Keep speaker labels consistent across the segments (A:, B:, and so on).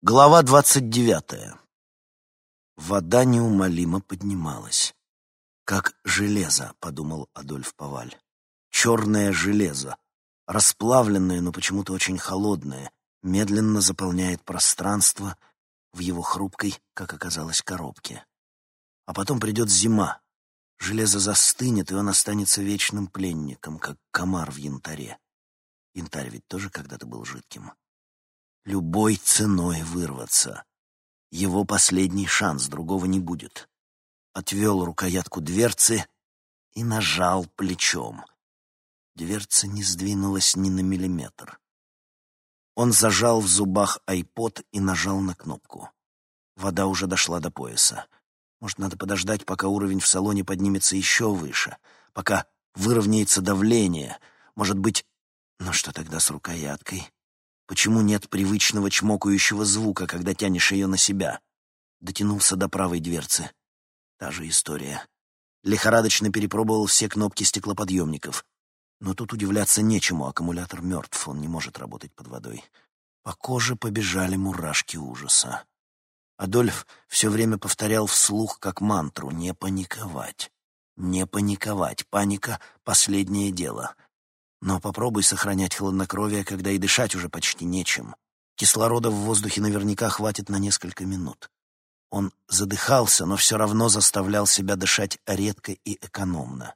A: Глава двадцать девятая. Вода неумолимо поднималась. «Как железо», — подумал Адольф Паваль. «Черное железо, расплавленное, но почему-то очень холодное, медленно заполняет пространство в его хрупкой, как оказалось, коробке. А потом придет зима. Железо застынет, и он останется вечным пленником, как комар в янтаре. Янтарь ведь тоже когда-то был жидким любой ценой вырваться. Его последний шанс, другого не будет. Отвел рукоятку дверцы и нажал плечом. Дверца не сдвинулась ни на миллиметр. Он зажал в зубах айпод и нажал на кнопку. Вода уже дошла до пояса. Может, надо подождать, пока уровень в салоне поднимется еще выше, пока выровняется давление. Может быть... Ну что тогда с рукояткой? Почему нет привычного чмокающего звука, когда тянешь ее на себя? Дотянулся до правой дверцы. Та же история. Лихорадочно перепробовал все кнопки стеклоподъемников. Но тут удивляться нечему, аккумулятор мертв, он не может работать под водой. По коже побежали мурашки ужаса. Адольф все время повторял вслух как мантру «не паниковать». Не паниковать. Паника — последнее дело. Но попробуй сохранять хладнокровие, когда и дышать уже почти нечем. Кислорода в воздухе наверняка хватит на несколько минут. Он задыхался, но все равно заставлял себя дышать редко и экономно.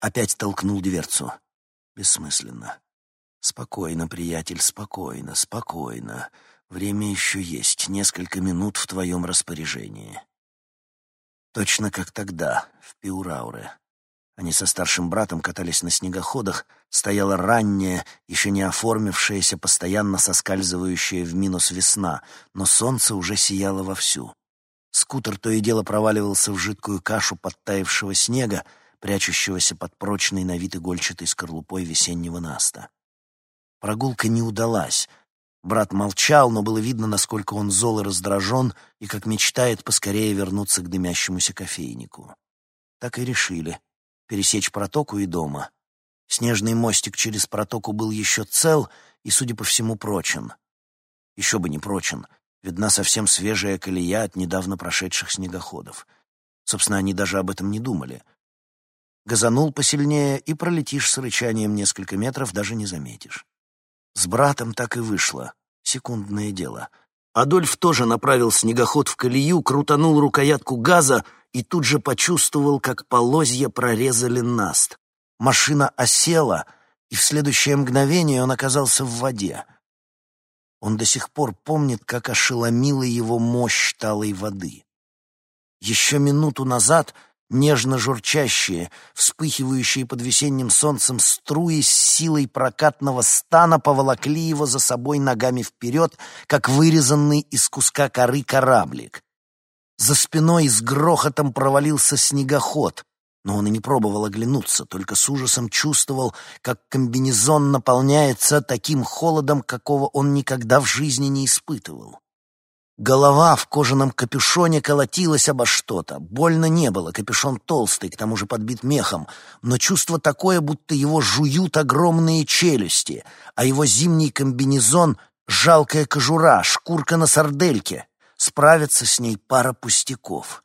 A: Опять толкнул дверцу. Бессмысленно. «Спокойно, приятель, спокойно, спокойно. Время еще есть, несколько минут в твоем распоряжении». Точно как тогда, в Пиурауре. Они со старшим братом катались на снегоходах, стояла ранняя, еще не оформившаяся, постоянно соскальзывающая в минус весна, но солнце уже сияло вовсю. Скутер то и дело проваливался в жидкую кашу подтаявшего снега, прячущегося под прочной на вид игольчатой скорлупой весеннего наста. Прогулка не удалась. Брат молчал, но было видно, насколько он зол и раздражен, и как мечтает поскорее вернуться к дымящемуся кофейнику. Так и решили — пересечь протоку и дома. Снежный мостик через протоку был еще цел и, судя по всему, прочен. Еще бы не прочен. Видна совсем свежая колея от недавно прошедших снегоходов. Собственно, они даже об этом не думали. Газанул посильнее, и пролетишь с рычанием несколько метров, даже не заметишь. С братом так и вышло. Секундное дело. Адольф тоже направил снегоход в колею, крутанул рукоятку газа — и тут же почувствовал, как полозья прорезали наст. Машина осела, и в следующее мгновение он оказался в воде. Он до сих пор помнит, как ошеломила его мощь талой воды. Еще минуту назад нежно журчащие, вспыхивающие под весенним солнцем струи с силой прокатного стана поволокли его за собой ногами вперед, как вырезанный из куска коры кораблик. За спиной с грохотом провалился снегоход, но он и не пробовал оглянуться, только с ужасом чувствовал, как комбинезон наполняется таким холодом, какого он никогда в жизни не испытывал. Голова в кожаном капюшоне колотилась обо что-то. Больно не было, капюшон толстый, к тому же подбит мехом, но чувство такое, будто его жуют огромные челюсти, а его зимний комбинезон — жалкая кожура, шкурка на сардельке. Справиться с ней пара пустяков.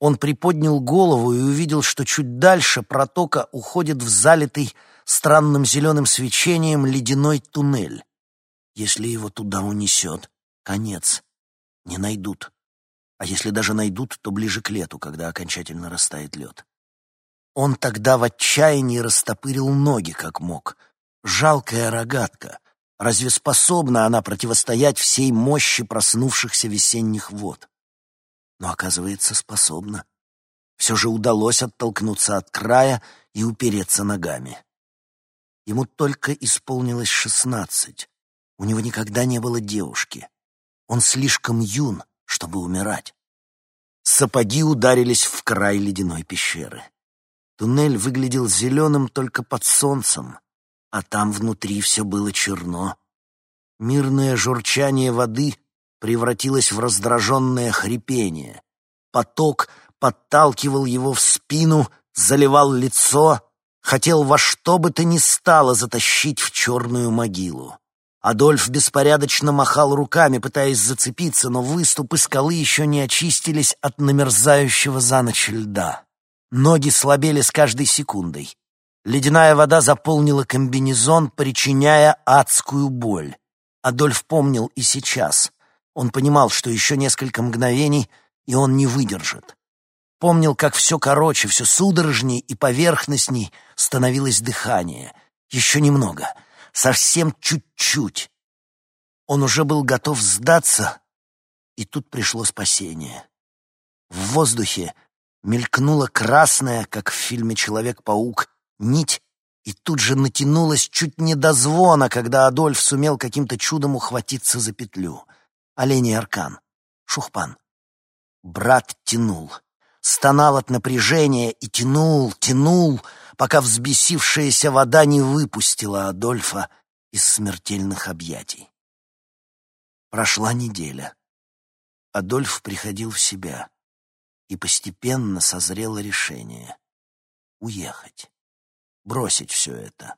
A: Он приподнял голову и увидел, что чуть дальше протока уходит в залитый странным зеленым свечением ледяной туннель. Если его туда унесет, конец. Не найдут. А если даже найдут, то ближе к лету, когда окончательно растает лед. Он тогда в отчаянии растопырил ноги, как мог. Жалкая рогатка — Разве способна она противостоять всей мощи проснувшихся весенних вод? Но, оказывается, способна. Все же удалось оттолкнуться от края и упереться ногами. Ему только исполнилось шестнадцать. У него никогда не было девушки. Он слишком юн, чтобы умирать. Сапоги ударились в край ледяной пещеры. Туннель выглядел зеленым только под солнцем, а там внутри все было черно. Мирное журчание воды превратилось в раздраженное хрипение. Поток подталкивал его в спину, заливал лицо, хотел во что бы то ни стало затащить в черную могилу. Адольф беспорядочно махал руками, пытаясь зацепиться, но выступы скалы еще не очистились от намерзающего за ночь льда. Ноги слабели с каждой секундой. Ледяная вода заполнила комбинезон, причиняя адскую боль. Адольф помнил и сейчас. Он понимал, что еще несколько мгновений, и он не выдержит. Помнил, как все короче, все судорожней и поверхностней становилось дыхание. Еще немного, совсем чуть-чуть. Он уже был готов сдаться, и тут пришло спасение. В воздухе мелькнула красная, как в фильме «Человек-паук», нить и тут же натянулась чуть не до звона, когда Адольф сумел каким-то чудом ухватиться за петлю. Оленей аркан. Шухпан. Брат тянул. Стонал от напряжения и тянул, тянул, пока взбесившаяся вода не выпустила Адольфа из смертельных объятий. Прошла неделя. Адольф приходил в себя, и постепенно созрело решение — уехать бросить все это.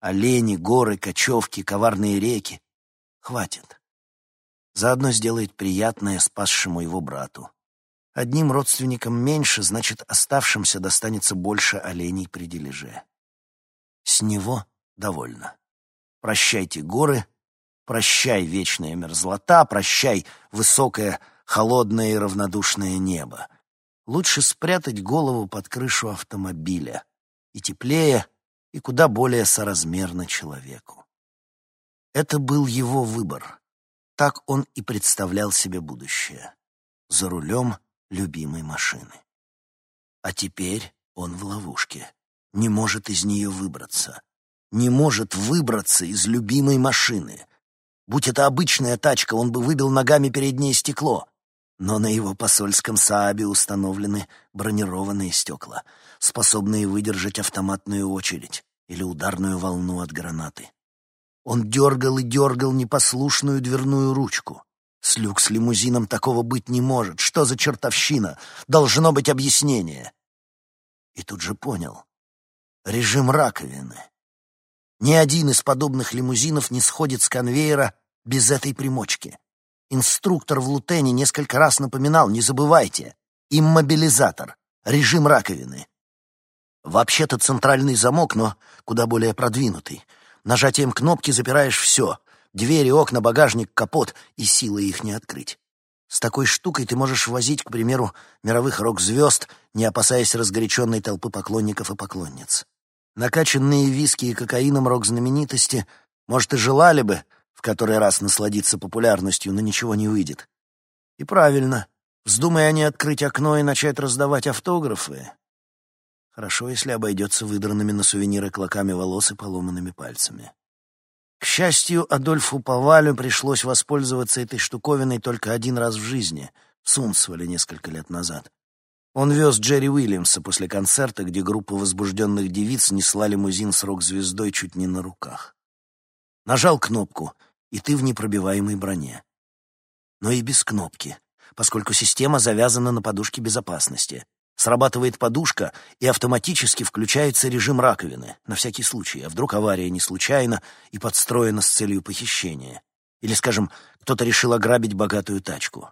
A: Олени, горы, кочевки, коварные реки. Хватит. Заодно сделает приятное спасшему его брату. Одним родственникам меньше, значит, оставшимся достанется больше оленей при дележе. С него довольно. Прощайте горы, прощай вечная мерзлота, прощай высокое, холодное и равнодушное небо. Лучше спрятать голову под крышу автомобиля, и теплее, и куда более соразмерно человеку. Это был его выбор. Так он и представлял себе будущее. За рулем любимой машины. А теперь он в ловушке. Не может из нее выбраться. Не может выбраться из любимой машины. Будь это обычная тачка, он бы выбил ногами переднее стекло но на его посольском Саабе установлены бронированные стекла, способные выдержать автоматную очередь или ударную волну от гранаты. Он дергал и дергал непослушную дверную ручку. С люкс лимузином такого быть не может. Что за чертовщина? Должно быть объяснение. И тут же понял. Режим раковины. Ни один из подобных лимузинов не сходит с конвейера без этой примочки. Инструктор в Лутене несколько раз напоминал, не забывайте, иммобилизатор, режим раковины. Вообще-то центральный замок, но куда более продвинутый. Нажатием кнопки запираешь все — двери, окна, багажник, капот, и силы их не открыть. С такой штукой ты можешь возить, к примеру, мировых рок-звезд, не опасаясь разгоряченной толпы поклонников и поклонниц. Накачанные виски и кокаином рок-знаменитости, может, и желали бы, в который раз насладиться популярностью, но ничего не выйдет. И правильно. Вздумай они открыть окно и начать раздавать автографы. Хорошо, если обойдется выдранными на сувениры клоками волос и поломанными пальцами. К счастью, Адольфу Повалю пришлось воспользоваться этой штуковиной только один раз в жизни, в Сунсвале несколько лет назад. Он вез Джерри Уильямса после концерта, где группа возбужденных девиц несла лимузин с рок-звездой чуть не на руках. Нажал кнопку — и ты в непробиваемой броне. Но и без кнопки, поскольку система завязана на подушке безопасности. Срабатывает подушка, и автоматически включается режим раковины, на всякий случай, а вдруг авария не случайна и подстроена с целью похищения. Или, скажем, кто-то решил ограбить богатую тачку.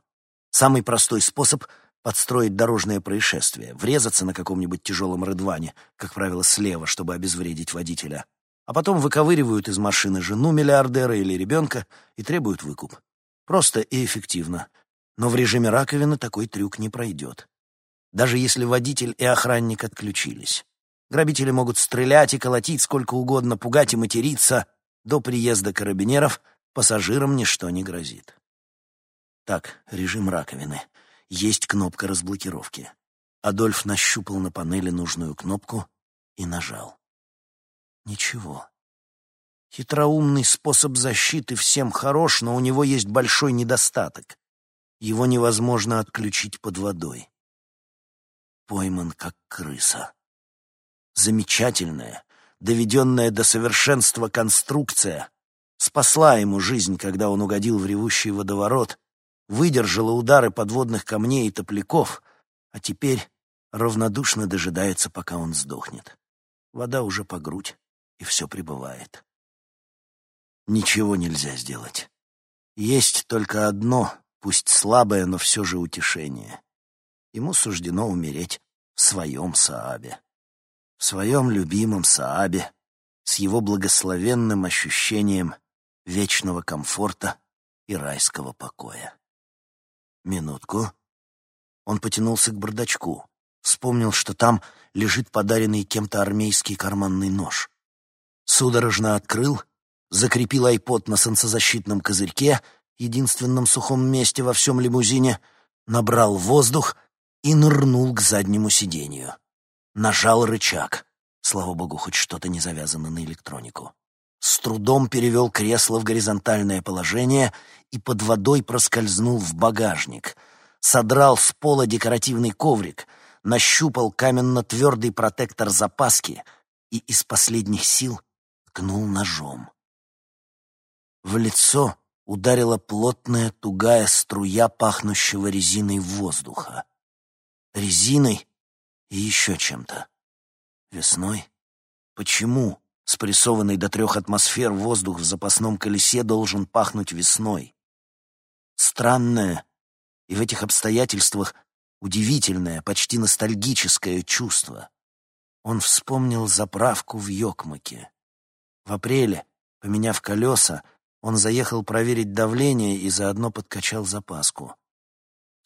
A: Самый простой способ — подстроить дорожное происшествие, врезаться на каком-нибудь тяжелом рыдване, как правило, слева, чтобы обезвредить водителя — а потом выковыривают из машины жену миллиардера или ребенка и требуют выкуп. Просто и эффективно. Но в режиме раковины такой трюк не пройдет. Даже если водитель и охранник отключились. Грабители могут стрелять и колотить сколько угодно, пугать и материться. До приезда карабинеров пассажирам ничто не грозит. Так, режим раковины. Есть кнопка разблокировки. Адольф нащупал на панели нужную кнопку и нажал. Ничего. Хитроумный способ защиты всем хорош, но у него есть большой недостаток. Его невозможно отключить под водой. Пойман как крыса. Замечательная, доведенная до совершенства конструкция спасла ему жизнь, когда он угодил в ревущий водоворот, выдержала удары подводных камней и топляков, а теперь равнодушно дожидается, пока он сдохнет. Вода уже по грудь и все прибывает. ничего нельзя сделать. Есть только одно, пусть слабое, но все же утешение. Ему суждено умереть в своем Саабе. В своем любимом Саабе, с его благословенным ощущением вечного комфорта и райского покоя. Минутку. Он потянулся к бардачку. Вспомнил, что там лежит подаренный кем-то армейский карманный нож. Судорожно открыл, закрепил айпод на солнцезащитном козырьке, единственном сухом месте во всем лимузине, набрал воздух и нырнул к заднему сиденью. Нажал рычаг. Слава богу, хоть что-то не завязано на электронику. С трудом перевел кресло в горизонтальное положение и под водой проскользнул в багажник. Содрал с пола декоративный коврик, нащупал каменно-твердый протектор запаски и из последних сил ткнул ножом. В лицо ударила плотная тугая струя пахнущего резиной воздуха. Резиной и еще чем-то. Весной? Почему спрессованный до трех атмосфер воздух в запасном колесе должен пахнуть весной? Странное и в этих обстоятельствах удивительное, почти ностальгическое чувство. Он вспомнил заправку в Йокмаке. В апреле, поменяв колеса, он заехал проверить давление и заодно подкачал запаску.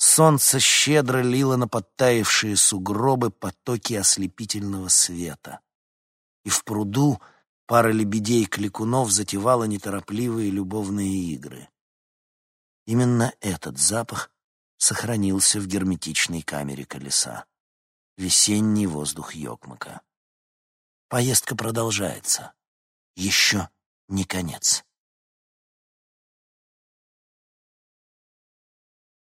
A: Солнце щедро лило на подтаявшие сугробы потоки ослепительного света. И в пруду пара лебедей-кликунов затевала неторопливые любовные игры. Именно этот запах сохранился в герметичной камере колеса. Весенний воздух Йокмака. Поездка продолжается. Еще не конец.